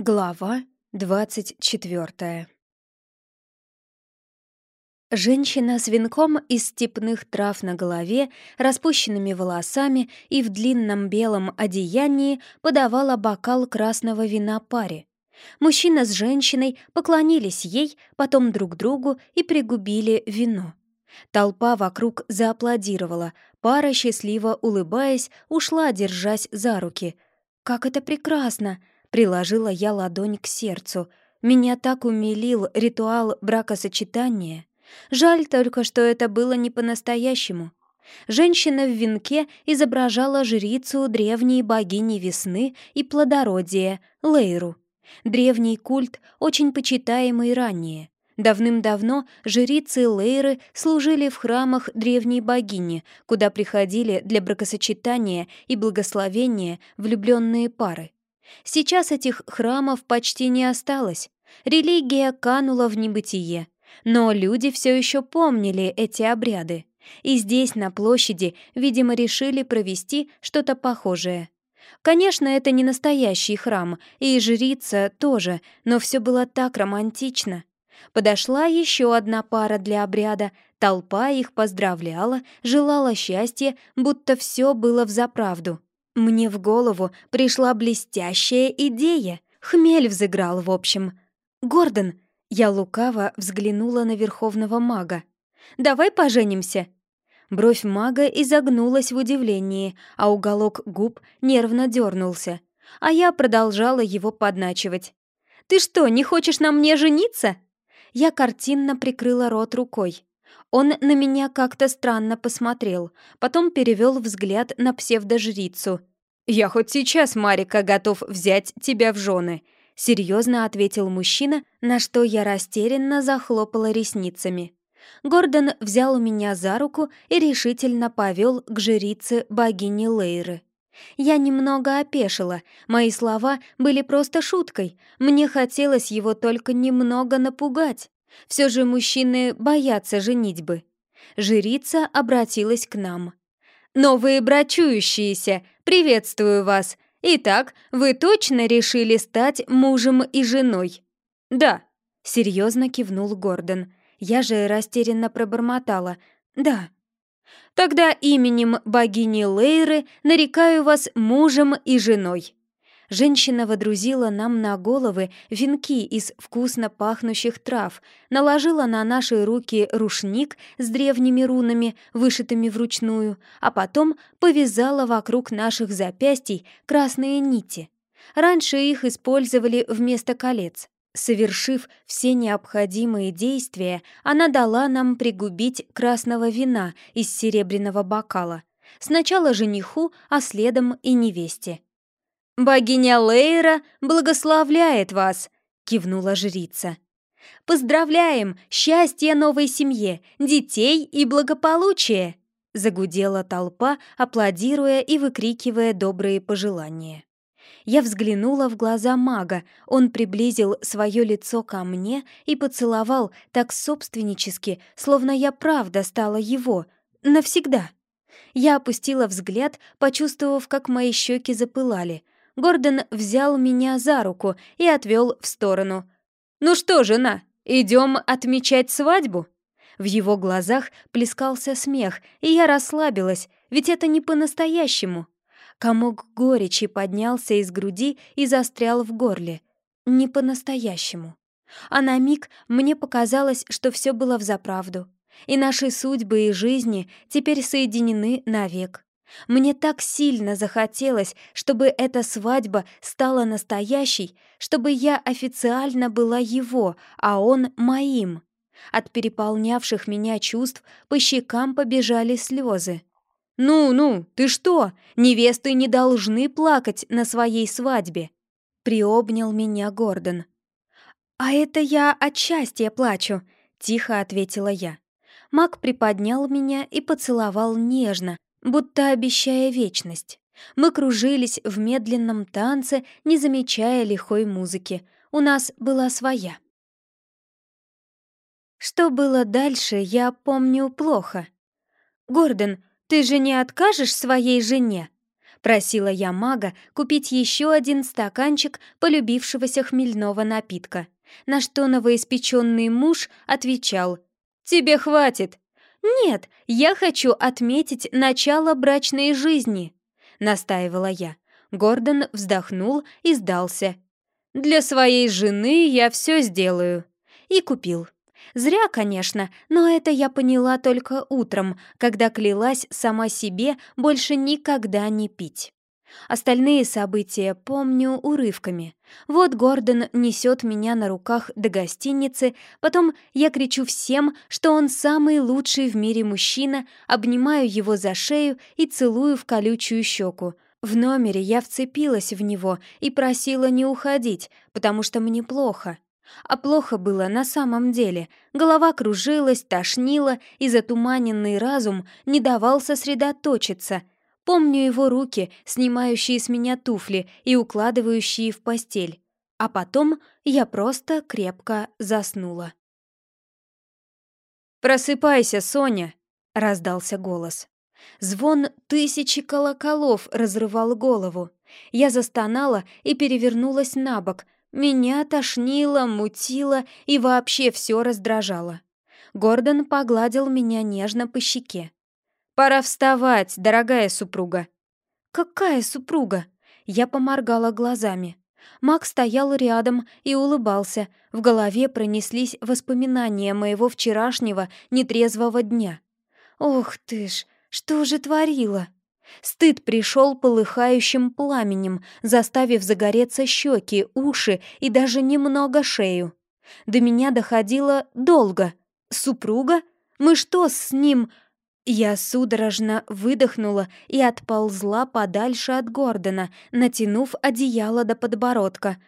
Глава двадцать четвертая Женщина с венком из степных трав на голове, распущенными волосами и в длинном белом одеянии подавала бокал красного вина паре. Мужчина с женщиной поклонились ей, потом друг другу и пригубили вино. Толпа вокруг зааплодировала, пара, счастливо улыбаясь, ушла, держась за руки. «Как это прекрасно!» Приложила я ладонь к сердцу. Меня так умилил ритуал бракосочетания. Жаль только, что это было не по-настоящему. Женщина в венке изображала жрицу древней богини весны и плодородия, Лейру. Древний культ, очень почитаемый ранее. Давным-давно жрицы Лейры служили в храмах древней богини, куда приходили для бракосочетания и благословения влюбленные пары. Сейчас этих храмов почти не осталось. Религия канула в небытие. Но люди все еще помнили эти обряды. И здесь, на площади, видимо, решили провести что-то похожее. Конечно, это не настоящий храм, и жрица тоже, но все было так романтично. Подошла еще одна пара для обряда, толпа их поздравляла, желала счастья, будто все было взаправду. Мне в голову пришла блестящая идея. Хмель взыграл, в общем. «Гордон!» Я лукаво взглянула на верховного мага. «Давай поженимся!» Бровь мага изогнулась в удивлении, а уголок губ нервно дернулся. А я продолжала его подначивать. «Ты что, не хочешь на мне жениться?» Я картинно прикрыла рот рукой. Он на меня как-то странно посмотрел, потом перевел взгляд на псевдожрицу. «Я хоть сейчас, Марика, готов взять тебя в жены», — серьезно ответил мужчина, на что я растерянно захлопала ресницами. Гордон взял меня за руку и решительно повел к жрице богини Лейры. Я немного опешила, мои слова были просто шуткой, мне хотелось его только немного напугать. Все же мужчины боятся женитьбы. Жрица обратилась к нам. «Новые брачующиеся, приветствую вас! Итак, вы точно решили стать мужем и женой?» «Да», — серьезно кивнул Гордон. Я же растерянно пробормотала. «Да». «Тогда именем богини Лейры нарекаю вас мужем и женой». Женщина водрузила нам на головы венки из вкусно пахнущих трав, наложила на наши руки рушник с древними рунами, вышитыми вручную, а потом повязала вокруг наших запястий красные нити. Раньше их использовали вместо колец. Совершив все необходимые действия, она дала нам пригубить красного вина из серебряного бокала. Сначала жениху, а следом и невесте. «Богиня Лейра благословляет вас!» — кивнула жрица. «Поздравляем! Счастья новой семье, детей и благополучия!» Загудела толпа, аплодируя и выкрикивая добрые пожелания. Я взглянула в глаза мага, он приблизил свое лицо ко мне и поцеловал так собственнически, словно я правда стала его. Навсегда. Я опустила взгляд, почувствовав, как мои щеки запылали — Гордон взял меня за руку и отвел в сторону. «Ну что, жена, идем отмечать свадьбу?» В его глазах плескался смех, и я расслабилась, ведь это не по-настоящему. Комок горечи поднялся из груди и застрял в горле. Не по-настоящему. А на миг мне показалось, что все было взаправду, и наши судьбы и жизни теперь соединены навек. Мне так сильно захотелось, чтобы эта свадьба стала настоящей, чтобы я официально была его, а он моим. От переполнявших меня чувств по щекам побежали слезы. «Ну-ну, ты что? Невесты не должны плакать на своей свадьбе!» Приобнял меня Гордон. «А это я от счастья плачу», — тихо ответила я. Мак приподнял меня и поцеловал нежно, будто обещая вечность. Мы кружились в медленном танце, не замечая лихой музыки. У нас была своя. Что было дальше, я помню плохо. «Гордон, ты же не откажешь своей жене?» Просила я мага купить еще один стаканчик полюбившегося хмельного напитка, на что новоиспеченный муж отвечал «Тебе хватит». «Нет, я хочу отметить начало брачной жизни», — настаивала я. Гордон вздохнул и сдался. «Для своей жены я все сделаю». И купил. Зря, конечно, но это я поняла только утром, когда клялась сама себе больше никогда не пить. Остальные события помню урывками. Вот Гордон несет меня на руках до гостиницы, потом я кричу всем, что он самый лучший в мире мужчина, обнимаю его за шею и целую в колючую щеку. В номере я вцепилась в него и просила не уходить, потому что мне плохо. А плохо было на самом деле. Голова кружилась, тошнила, и затуманенный разум не давал сосредоточиться. Помню его руки, снимающие с меня туфли и укладывающие в постель. А потом я просто крепко заснула. «Просыпайся, Соня!» — раздался голос. Звон тысячи колоколов разрывал голову. Я застонала и перевернулась на бок — меня тошнило, мутило и вообще все раздражало. Гордон погладил меня нежно по щеке. «Пора вставать, дорогая супруга». «Какая супруга?» Я поморгала глазами. Мак стоял рядом и улыбался. В голове пронеслись воспоминания моего вчерашнего нетрезвого дня. «Ох ты ж, что же творила?» Стыд пришел полыхающим пламенем, заставив загореться щеки, уши и даже немного шею. До меня доходило долго. «Супруга? Мы что с ним?» Я судорожно выдохнула и отползла подальше от Гордона, натянув одеяло до подбородка.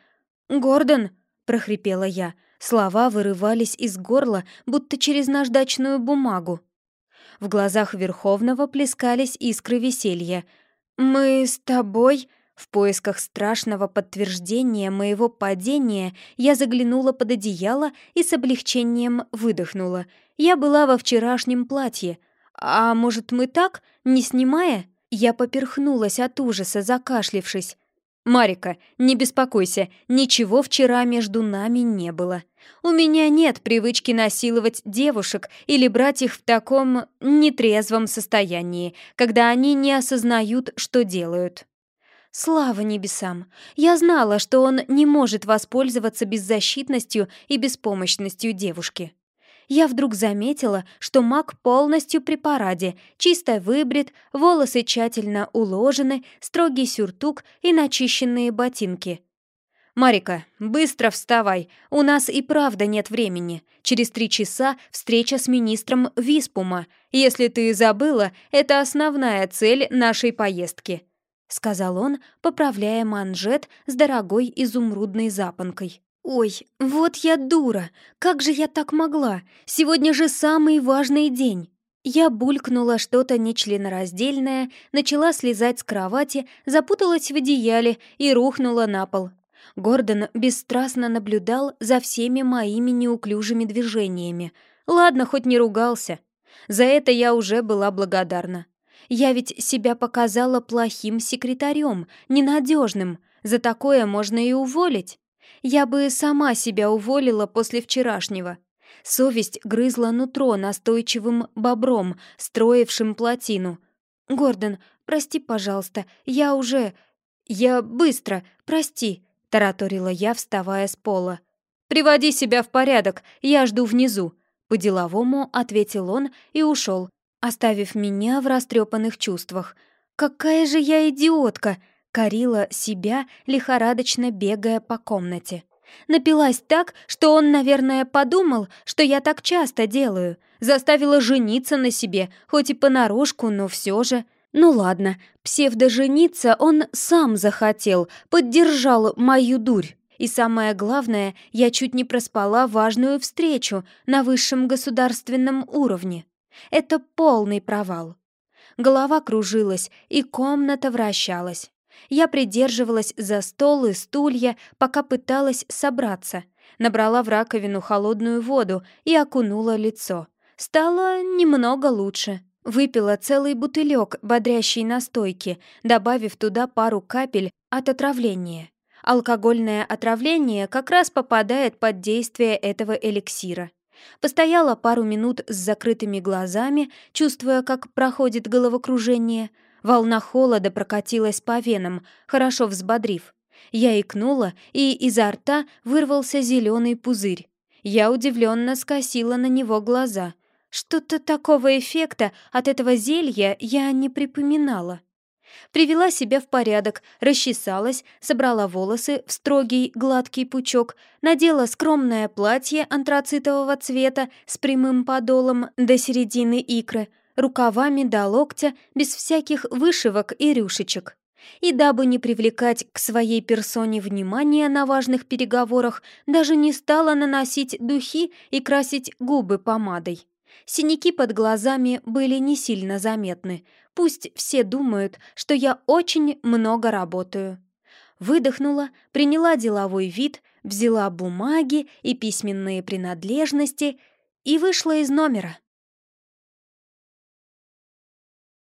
«Гордон!» — прохрипела я. Слова вырывались из горла, будто через наждачную бумагу. В глазах Верховного плескались искры веселья. «Мы с тобой...» В поисках страшного подтверждения моего падения я заглянула под одеяло и с облегчением выдохнула. Я была во вчерашнем платье. А может, мы так, не снимая? Я поперхнулась от ужаса, закашлившись. «Марика, не беспокойся, ничего вчера между нами не было. У меня нет привычки насиловать девушек или брать их в таком нетрезвом состоянии, когда они не осознают, что делают». Слава небесам! Я знала, что он не может воспользоваться беззащитностью и беспомощностью девушки я вдруг заметила, что маг полностью при параде, чисто выбрит, волосы тщательно уложены, строгий сюртук и начищенные ботинки. «Марика, быстро вставай, у нас и правда нет времени. Через три часа встреча с министром Виспума. Если ты забыла, это основная цель нашей поездки», — сказал он, поправляя манжет с дорогой изумрудной запонкой. «Ой, вот я дура! Как же я так могла? Сегодня же самый важный день!» Я булькнула что-то нечленораздельное, начала слезать с кровати, запуталась в одеяле и рухнула на пол. Гордон бесстрастно наблюдал за всеми моими неуклюжими движениями. Ладно, хоть не ругался. За это я уже была благодарна. Я ведь себя показала плохим секретарем, ненадежным. За такое можно и уволить. Я бы сама себя уволила после вчерашнего. Совесть грызла нутро настойчивым бобром, строившим плотину. «Гордон, прости, пожалуйста, я уже...» «Я быстро, прости», — тараторила я, вставая с пола. «Приводи себя в порядок, я жду внизу», — по-деловому ответил он и ушел, оставив меня в растрепанных чувствах. «Какая же я идиотка!» Корила себя, лихорадочно бегая по комнате. Напилась так, что он, наверное, подумал, что я так часто делаю. Заставила жениться на себе, хоть и понарошку, но все же. Ну ладно, псевдожениться он сам захотел, поддержал мою дурь. И самое главное, я чуть не проспала важную встречу на высшем государственном уровне. Это полный провал. Голова кружилась, и комната вращалась. Я придерживалась за стол и стулья, пока пыталась собраться. Набрала в раковину холодную воду и окунула лицо. Стало немного лучше. Выпила целый бутылек бодрящей настойки, добавив туда пару капель от отравления. Алкогольное отравление как раз попадает под действие этого эликсира. Постояла пару минут с закрытыми глазами, чувствуя, как проходит головокружение. Волна холода прокатилась по венам, хорошо взбодрив. Я икнула, и изо рта вырвался зеленый пузырь. Я удивленно скосила на него глаза. Что-то такого эффекта от этого зелья я не припоминала. Привела себя в порядок, расчесалась, собрала волосы в строгий гладкий пучок, надела скромное платье антрацитового цвета с прямым подолом до середины икры, рукавами до локтя, без всяких вышивок и рюшечек. И дабы не привлекать к своей персоне внимания на важных переговорах, даже не стала наносить духи и красить губы помадой. Синяки под глазами были не сильно заметны. Пусть все думают, что я очень много работаю. Выдохнула, приняла деловой вид, взяла бумаги и письменные принадлежности и вышла из номера.